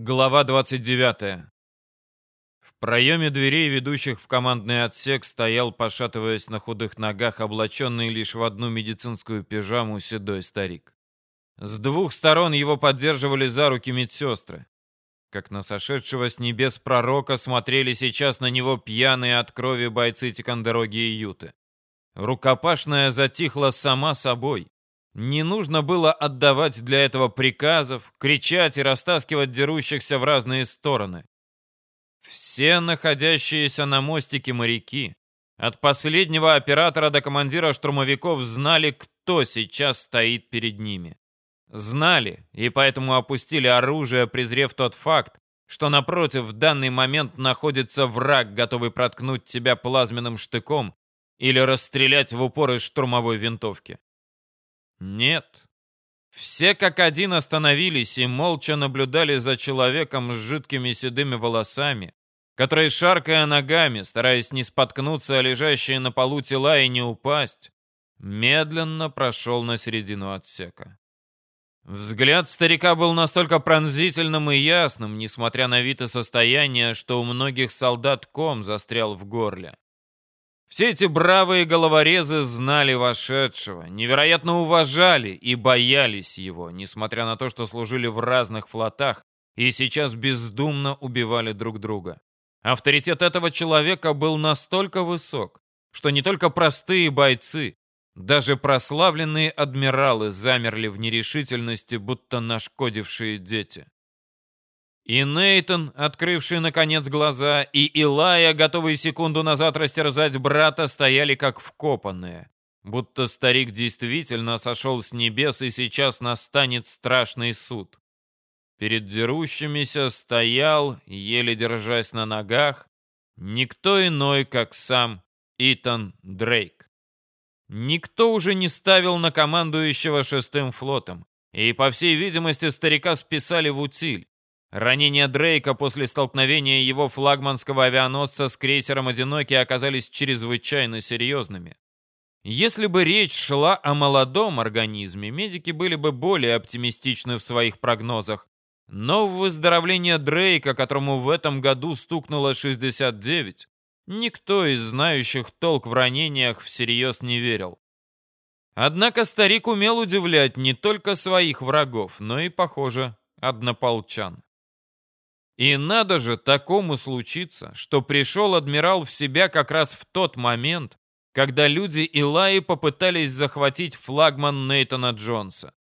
Глава 29. В проеме дверей, ведущих в командный отсек, стоял, пошатываясь на худых ногах, облаченный лишь в одну медицинскую пижаму седой старик. С двух сторон его поддерживали за руки медсестры. Как на сошедшего с небес пророка смотрели сейчас на него пьяные от крови бойцы Тикандероги и Юты. Рукопашная затихла сама собой. Не нужно было отдавать для этого приказов, кричать и растаскивать дерущихся в разные стороны. Все находящиеся на мостике моряки, от последнего оператора до командира штурмовиков, знали, кто сейчас стоит перед ними. Знали, и поэтому опустили оружие, презрев тот факт, что напротив в данный момент находится враг, готовый проткнуть тебя плазменным штыком или расстрелять в упор из штурмовой винтовки. Нет. Все как один остановились и молча наблюдали за человеком с жидкими седыми волосами, который, шаркая ногами, стараясь не споткнуться о лежащие на полу тела и не упасть, медленно прошел на середину отсека. Взгляд старика был настолько пронзительным и ясным, несмотря на вид и состояние, что у многих солдат ком застрял в горле. Все эти бравые головорезы знали вошедшего, невероятно уважали и боялись его, несмотря на то, что служили в разных флотах и сейчас бездумно убивали друг друга. Авторитет этого человека был настолько высок, что не только простые бойцы, даже прославленные адмиралы замерли в нерешительности, будто нашкодившие дети. И Нейтон, открывший наконец глаза, и Илая, готовые секунду назад растерзать брата, стояли как вкопанные. Будто старик действительно сошел с небес, и сейчас настанет страшный суд. Перед дерущимися стоял, еле держась на ногах, никто иной, как сам Итан Дрейк. Никто уже не ставил на командующего шестым флотом, и, по всей видимости, старика списали в утиль. Ранения Дрейка после столкновения его флагманского авианосца с крейсером «Одинокий» оказались чрезвычайно серьезными. Если бы речь шла о молодом организме, медики были бы более оптимистичны в своих прогнозах. Но выздоровление Дрейка, которому в этом году стукнуло 69, никто из знающих толк в ранениях всерьез не верил. Однако старик умел удивлять не только своих врагов, но и, похоже, однополчан. И надо же такому случиться, что пришел адмирал в себя как раз в тот момент, когда люди Илаи попытались захватить флагман Нейтана Джонса.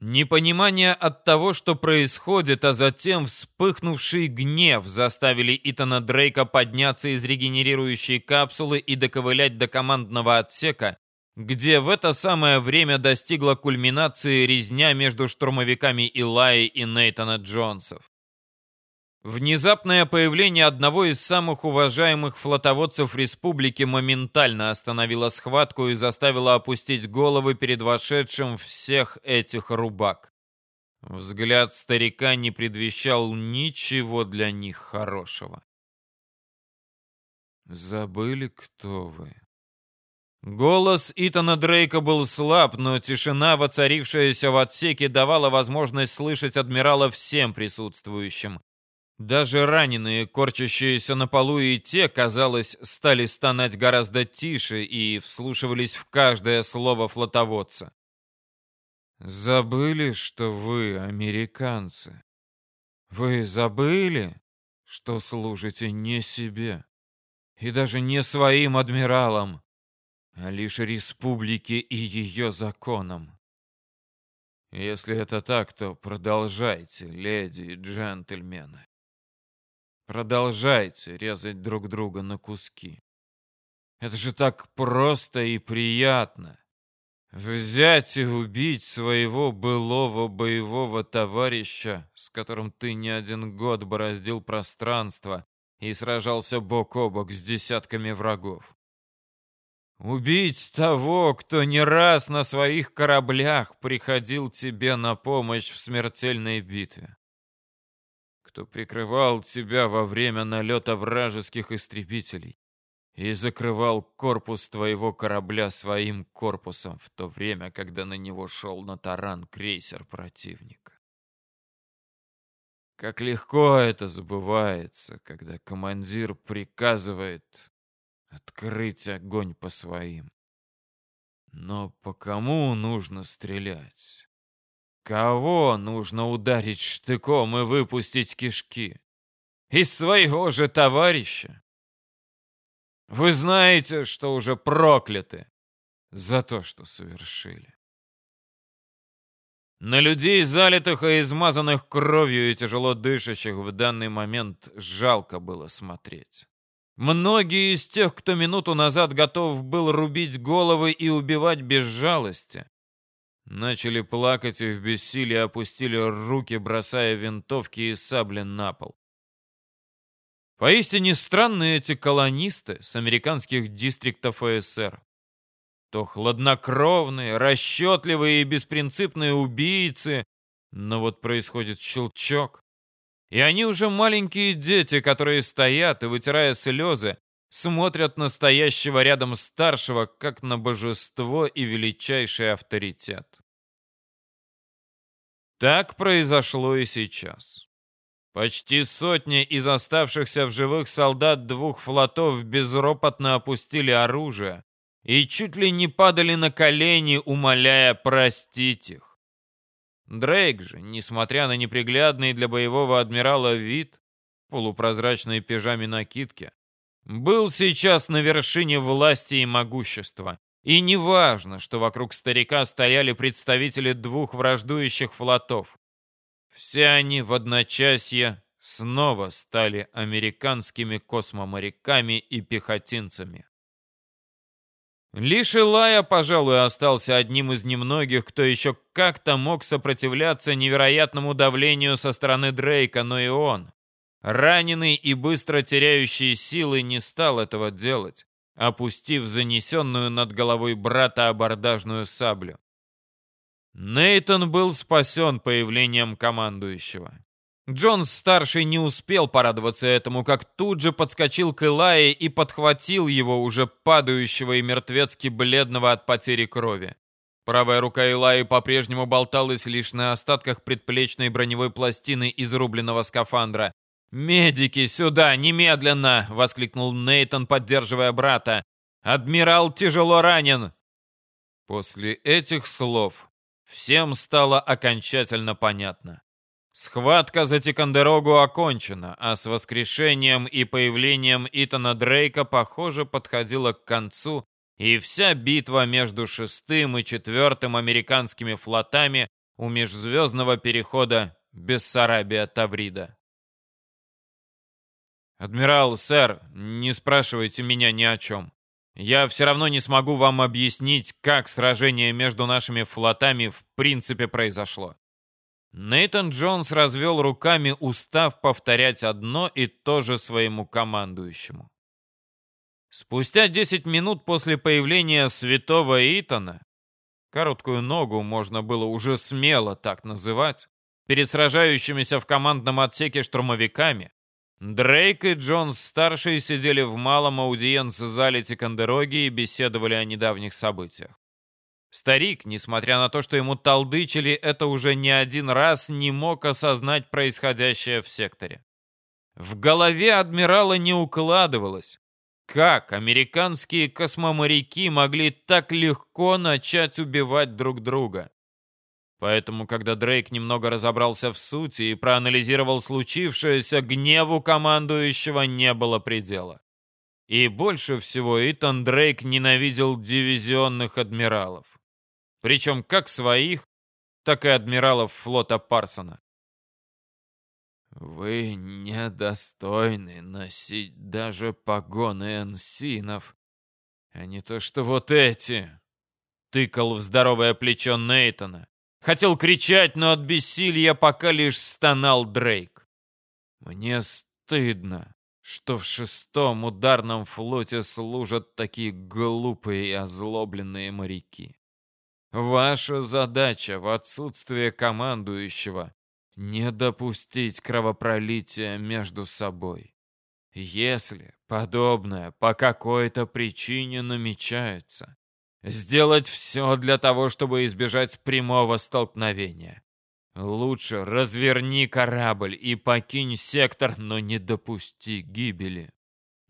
Непонимание от того, что происходит, а затем вспыхнувший гнев заставили Итана Дрейка подняться из регенерирующей капсулы и доковылять до командного отсека, где в это самое время достигла кульминации резня между штурмовиками Илаи и Нейтана Джонсов. Внезапное появление одного из самых уважаемых флотоводцев республики моментально остановило схватку и заставило опустить головы перед вошедшим всех этих рубак. Взгляд старика не предвещал ничего для них хорошего. «Забыли, кто вы?» Голос Итана Дрейка был слаб, но тишина, воцарившаяся в отсеке, давала возможность слышать адмирала всем присутствующим. Даже раненые, корчащиеся на полу и те, казалось, стали стонать гораздо тише и вслушивались в каждое слово флотоводца. «Забыли, что вы американцы? Вы забыли, что служите не себе и даже не своим адмиралам, а лишь республике и ее законам? Если это так, то продолжайте, леди и джентльмены. Продолжайте резать друг друга на куски. Это же так просто и приятно. Взять и убить своего былого боевого товарища, с которым ты не один год бороздил пространство и сражался бок о бок с десятками врагов. Убить того, кто не раз на своих кораблях приходил тебе на помощь в смертельной битве кто прикрывал тебя во время налета вражеских истребителей и закрывал корпус твоего корабля своим корпусом в то время, когда на него шел на таран крейсер противника. Как легко это забывается, когда командир приказывает открыть огонь по своим. Но по кому нужно стрелять? Кого нужно ударить штыком и выпустить кишки? Из своего же товарища? Вы знаете, что уже прокляты за то, что совершили. На людей, залитых и измазанных кровью и тяжело дышащих в данный момент, жалко было смотреть. Многие из тех, кто минуту назад готов был рубить головы и убивать без жалости, начали плакать и в бессилии опустили руки, бросая винтовки и сабли на пол. Поистине странные эти колонисты с американских дистриктов СССР. То хладнокровные, расчетливые и беспринципные убийцы, но вот происходит щелчок, и они уже маленькие дети, которые стоят и, вытирая слезы, смотрят настоящего рядом старшего, как на божество и величайший авторитет. Так произошло и сейчас. Почти сотни из оставшихся в живых солдат двух флотов безропотно опустили оружие и чуть ли не падали на колени, умоляя простить их. Дрейк же, несмотря на неприглядный для боевого адмирала вид, полупрозрачной пижаме накидки, был сейчас на вершине власти и могущества. И неважно, что вокруг старика стояли представители двух враждующих флотов. Все они в одночасье снова стали американскими космоморяками и пехотинцами. Лишь Илая, пожалуй, остался одним из немногих, кто еще как-то мог сопротивляться невероятному давлению со стороны Дрейка, но и он, раненый и быстро теряющий силы, не стал этого делать, опустив занесенную над головой брата абордажную саблю. Нейтон был спасен появлением командующего. Джонс-старший не успел порадоваться этому, как тут же подскочил к Элае и подхватил его, уже падающего и мертвецки бледного от потери крови. Правая рука Элаи по-прежнему болталась лишь на остатках предплечной броневой пластины изрубленного скафандра. «Медики, сюда, немедленно!» — воскликнул Нейтон, поддерживая брата. «Адмирал тяжело ранен!» После этих слов Всем стало окончательно понятно. Схватка за Тикандерогу окончена, а с воскрешением и появлением Итана Дрейка, похоже, подходила к концу, и вся битва между шестым и четвертым американскими флотами у межзвездного перехода Бессарабия-Таврида. «Адмирал, сэр, не спрашивайте меня ни о чем. Я все равно не смогу вам объяснить, как сражение между нашими флотами в принципе произошло. Нейтан Джонс развел руками, устав повторять одно и то же своему командующему. Спустя 10 минут после появления святого Итана, короткую ногу можно было уже смело так называть, перед сражающимися в командном отсеке штурмовиками, Дрейк и Джонс-старший сидели в малом аудиенц-зале Тикандероги и беседовали о недавних событиях. Старик, несмотря на то, что ему толдычили, это уже не один раз не мог осознать происходящее в секторе. В голове адмирала не укладывалось, как американские космоморяки могли так легко начать убивать друг друга. Поэтому, когда Дрейк немного разобрался в сути и проанализировал случившееся, гневу командующего не было предела. И больше всего Итан Дрейк ненавидел дивизионных адмиралов. Причем как своих, так и адмиралов флота Парсона. «Вы недостойны носить даже погоны энсинов, а не то что вот эти!» Тыкал в здоровое плечо Нейтона. Хотел кричать, но от бессилия пока лишь стонал Дрейк. Мне стыдно, что в шестом ударном флоте служат такие глупые и озлобленные моряки. Ваша задача в отсутствие командующего не допустить кровопролития между собой. Если подобное по какой-то причине намечается, Сделать все для того, чтобы избежать прямого столкновения. Лучше разверни корабль и покинь сектор, но не допусти гибели.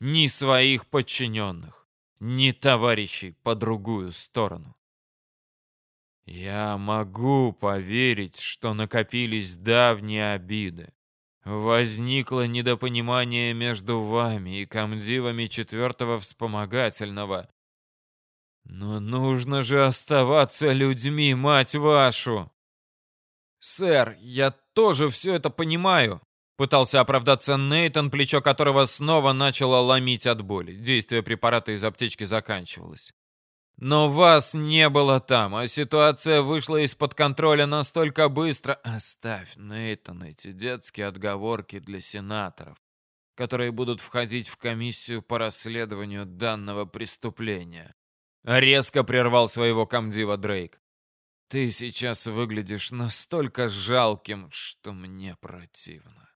Ни своих подчиненных, ни товарищей по другую сторону. Я могу поверить, что накопились давние обиды. Возникло недопонимание между вами и комдивами четвертого вспомогательного. Но нужно же оставаться людьми, мать вашу! Сэр, я тоже все это понимаю. Пытался оправдаться Нейтон, плечо которого снова начало ломить от боли. Действие препарата из аптечки заканчивалось. Но вас не было там, а ситуация вышла из-под контроля настолько быстро. Оставь, Нейтан, эти детские отговорки для сенаторов, которые будут входить в комиссию по расследованию данного преступления. Резко прервал своего комдива Дрейк. Ты сейчас выглядишь настолько жалким, что мне противно.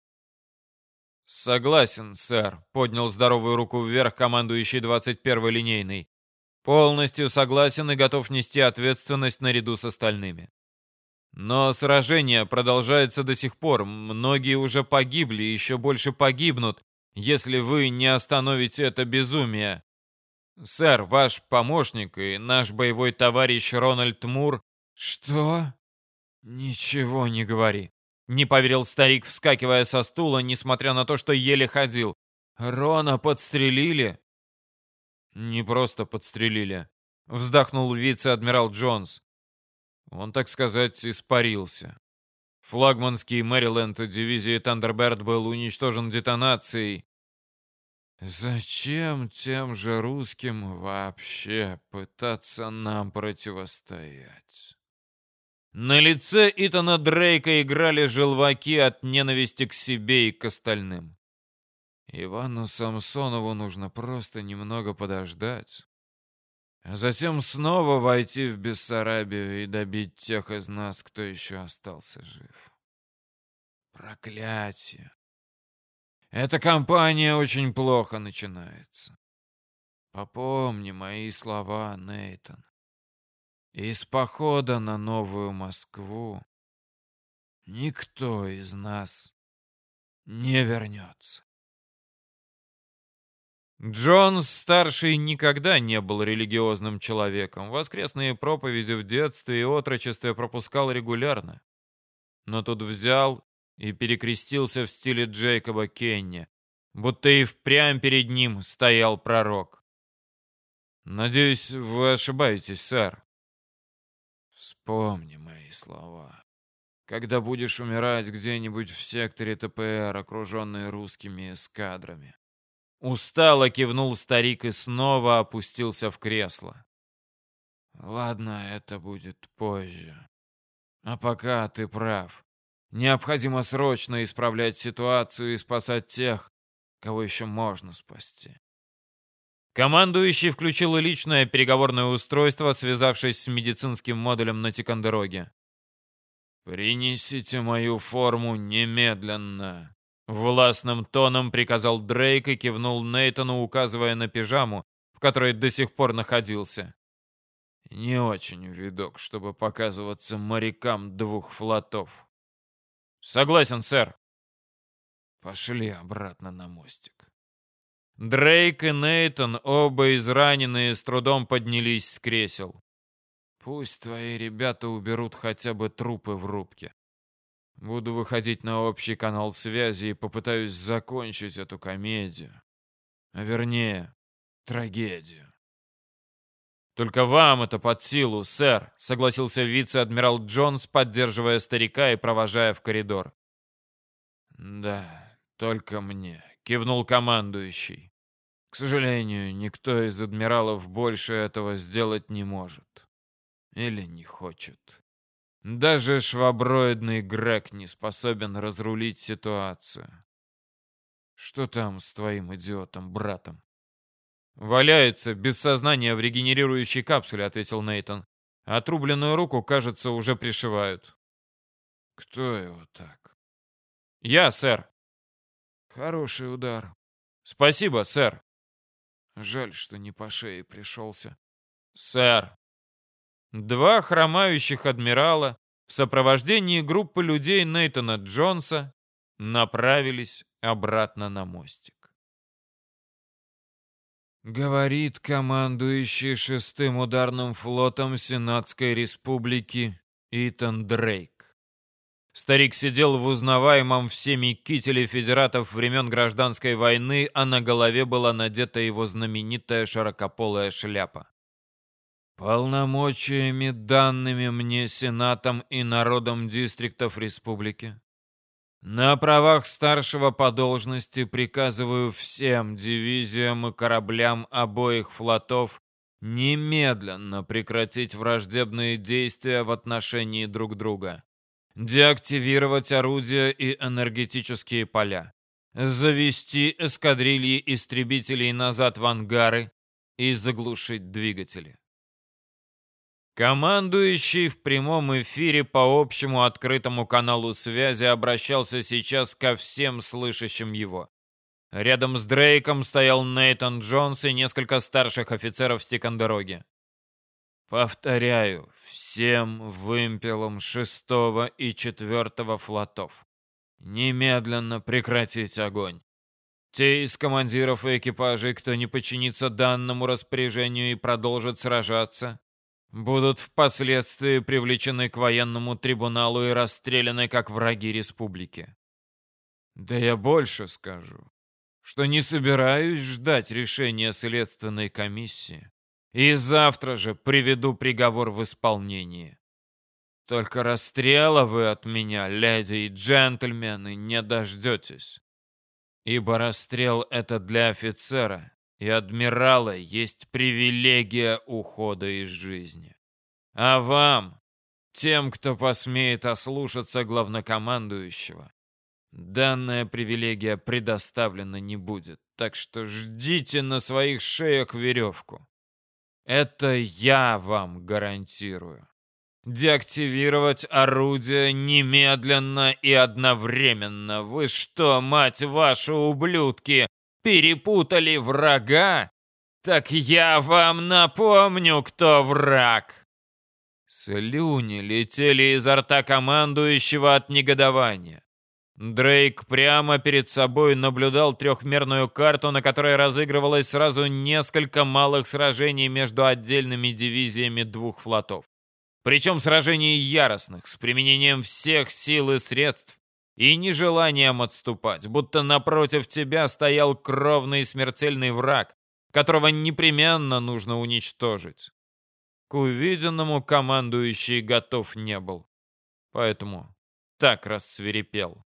Согласен, сэр, поднял здоровую руку вверх командующий 21-й линейный. Полностью согласен и готов нести ответственность наряду с остальными. Но сражение продолжается до сих пор. Многие уже погибли и еще больше погибнут, если вы не остановите это безумие. Сэр, ваш помощник и наш боевой товарищ Рональд Мур... Что? Ничего не говори. Не поверил старик, вскакивая со стула, несмотря на то, что еле ходил. Рона подстрелили? Не просто подстрелили. Вздохнул вице-адмирал Джонс. Он, так сказать, испарился. Флагманский Мэриленд дивизии Тандерберт был уничтожен детонацией. Зачем тем же русским вообще пытаться нам противостоять? На лице Итана Дрейка играли желваки от ненависти к себе и к остальным. Ивану Самсонову нужно просто немного подождать. А затем снова войти в Бессарабию и добить тех из нас, кто еще остался жив. Проклятие. Эта кампания очень плохо начинается. Попомни мои слова, Нейтон. Из похода на Новую Москву никто из нас не вернется. Джонс-старший никогда не был религиозным человеком. Воскресные проповеди в детстве и отрочестве пропускал регулярно. Но тут взял и перекрестился в стиле Джейкоба Кенни, будто и впрямь перед ним стоял пророк. «Надеюсь, вы ошибаетесь, сэр». «Вспомни мои слова. Когда будешь умирать где-нибудь в секторе ТПР, окруженный русскими эскадрами, Устало кивнул старик и снова опустился в кресло. Ладно, это будет позже. А пока ты прав. Необходимо срочно исправлять ситуацию и спасать тех, кого еще можно спасти. Командующий включил личное переговорное устройство, связавшись с медицинским модулем на Тикандероге. «Принесите мою форму немедленно», Властным тоном приказал Дрейк и кивнул Нейтану, указывая на пижаму, в которой до сих пор находился. Не очень видок, чтобы показываться морякам двух флотов. Согласен, сэр. Пошли обратно на мостик. Дрейк и Нейтон, оба израненные, с трудом поднялись с кресел. Пусть твои ребята уберут хотя бы трупы в рубке. Буду выходить на общий канал связи и попытаюсь закончить эту комедию. А вернее, трагедию. «Только вам это под силу, сэр», — согласился вице-адмирал Джонс, поддерживая старика и провожая в коридор. «Да, только мне», — кивнул командующий. «К сожалению, никто из адмиралов больше этого сделать не может. Или не хочет». Даже шваброидный Грег не способен разрулить ситуацию. Что там с твоим идиотом, братом? Валяется без сознания в регенерирующей капсуле, ответил Нейтон. Отрубленную руку, кажется, уже пришивают. Кто его так? Я, сэр. Хороший удар. Спасибо, сэр. Жаль, что не по шее пришелся. Сэр, Два хромающих адмирала, в сопровождении группы людей Нейтана Джонса направились обратно на мостик. Говорит командующий шестым ударным флотом Сенатской Республики Итан Дрейк. Старик сидел в узнаваемом всеми кителе федератов времен Гражданской войны, а на голове была надета его знаменитая широкополая шляпа. Полномочиями, данными мне Сенатом и народом дистриктов республики, на правах старшего по должности приказываю всем дивизиям и кораблям обоих флотов немедленно прекратить враждебные действия в отношении друг друга, деактивировать орудия и энергетические поля, завести эскадрильи истребителей назад в ангары и заглушить двигатели. Командующий в прямом эфире по общему открытому каналу связи обращался сейчас ко всем слышащим его. Рядом с Дрейком стоял Нейтан Джонс и несколько старших офицеров с Тикандероги. Повторяю, всем вымпелам шестого и четвертого флотов. Немедленно прекратить огонь. Те из командиров и экипажей, кто не подчинится данному распоряжению и продолжит сражаться, будут впоследствии привлечены к военному трибуналу и расстреляны как враги республики. Да я больше скажу, что не собираюсь ждать решения следственной комиссии и завтра же приведу приговор в исполнение. Только расстрела вы от меня, леди и джентльмены, не дождетесь. Ибо расстрел — это для офицера, и адмирала есть привилегия ухода из жизни. А вам, тем, кто посмеет ослушаться главнокомандующего, данная привилегия предоставлена не будет. Так что ждите на своих шеях веревку. Это я вам гарантирую. Деактивировать орудие немедленно и одновременно. Вы что, мать вашу, ублюдки, Перепутали врага? Так я вам напомню, кто враг!» Слюни летели изо рта командующего от негодования. Дрейк прямо перед собой наблюдал трехмерную карту, на которой разыгрывалось сразу несколько малых сражений между отдельными дивизиями двух флотов. Причем сражений яростных, с применением всех сил и средств, и нежеланием отступать, будто напротив тебя стоял кровный смертельный враг, которого непременно нужно уничтожить. К увиденному командующий готов не был, поэтому так рассверепел.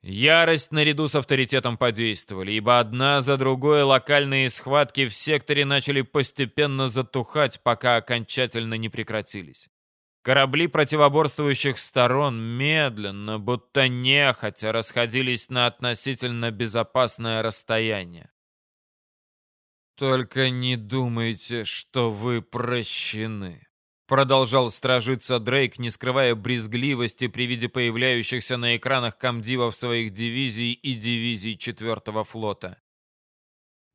Ярость наряду с авторитетом подействовали, ибо одна за другой локальные схватки в секторе начали постепенно затухать, пока окончательно не прекратились. Корабли противоборствующих сторон медленно, будто нехотя, расходились на относительно безопасное расстояние. «Только не думайте, что вы прощены», — продолжал стражиться Дрейк, не скрывая брезгливости при виде появляющихся на экранах комдивов своих дивизий и дивизий четвертого флота.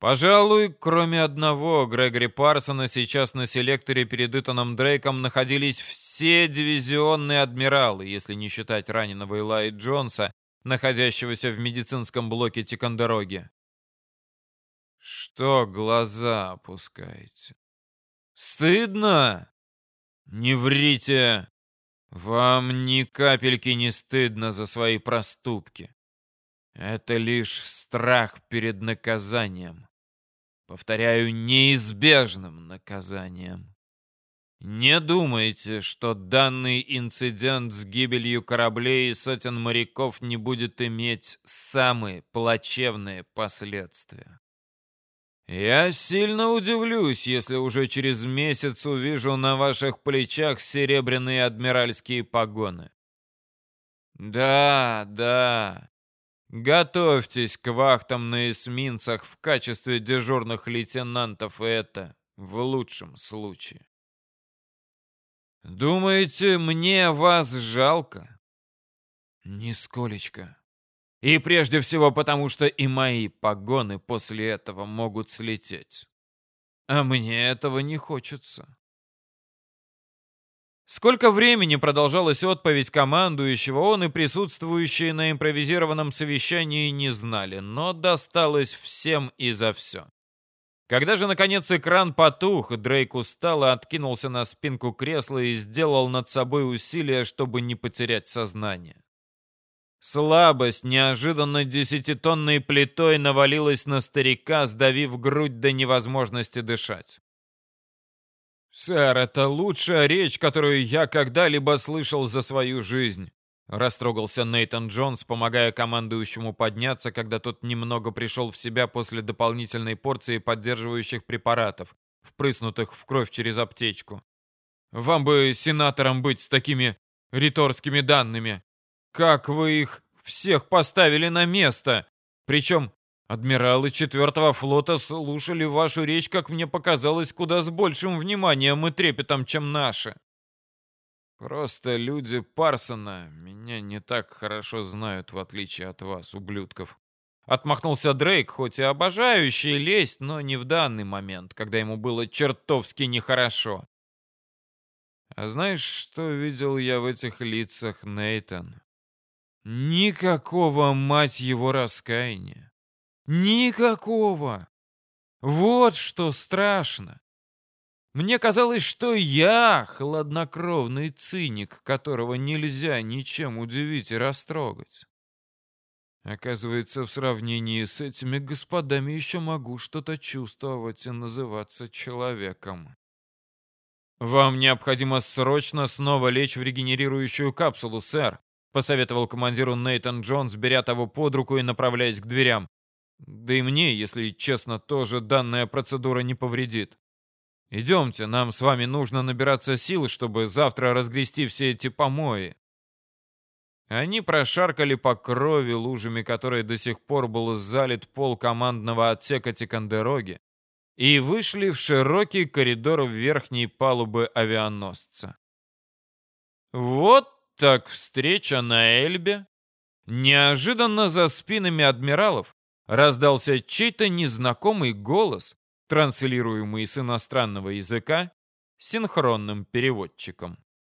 Пожалуй, кроме одного Грегори Парсона, сейчас на селекторе перед Итаном Дрейком находились все дивизионные адмиралы, если не считать раненого Илая Джонса, находящегося в медицинском блоке Тикандероги. Что глаза опускаете? Стыдно? Не врите! Вам ни капельки не стыдно за свои проступки. Это лишь страх перед наказанием. Повторяю, неизбежным наказанием. Не думайте, что данный инцидент с гибелью кораблей и сотен моряков не будет иметь самые плачевные последствия. Я сильно удивлюсь, если уже через месяц увижу на ваших плечах серебряные адмиральские погоны. Да, да, Готовьтесь к вахтам на эсминцах в качестве дежурных лейтенантов, и это в лучшем случае. Думаете, мне вас жалко? Нисколечко. И прежде всего потому, что и мои погоны после этого могут слететь. А мне этого не хочется. Сколько времени продолжалась отповедь командующего, он и присутствующие на импровизированном совещании не знали, но досталось всем и за все. Когда же, наконец, экран потух, Дрейк устал и откинулся на спинку кресла и сделал над собой усилие, чтобы не потерять сознание. Слабость неожиданно десятитонной плитой навалилась на старика, сдавив грудь до невозможности дышать. «Сэр, это лучшая речь, которую я когда-либо слышал за свою жизнь», растрогался Нейтан Джонс, помогая командующему подняться, когда тот немного пришел в себя после дополнительной порции поддерживающих препаратов, впрыснутых в кровь через аптечку. «Вам бы сенатором быть с такими риторскими данными. Как вы их всех поставили на место? Причем Адмиралы четвертого флота слушали вашу речь, как мне показалось, куда с большим вниманием и трепетом, чем наши. Просто люди Парсона меня не так хорошо знают, в отличие от вас, ублюдков. Отмахнулся Дрейк, хоть и обожающий лезть, но не в данный момент, когда ему было чертовски нехорошо. А знаешь, что видел я в этих лицах, Нейтан? Никакого, мать его, раскаяния. Никакого. Вот что страшно. Мне казалось, что я хладнокровный циник, которого нельзя ничем удивить и растрогать. Оказывается, в сравнении с этими господами еще могу что-то чувствовать и называться человеком. «Вам необходимо срочно снова лечь в регенерирующую капсулу, сэр», посоветовал командиру Нейтан Джонс, беря того под руку и направляясь к дверям. Да и мне, если честно, тоже данная процедура не повредит. Идемте, нам с вами нужно набираться сил, чтобы завтра разгрести все эти помои. Они прошаркали по крови, лужами которой до сих пор был залит пол командного отсека Тикандероги, и вышли в широкий коридор верхней палубы авианосца. Вот так встреча на Эльбе. Неожиданно за спинами адмиралов раздался чей-то незнакомый голос, транслируемый с иностранного языка синхронным переводчиком.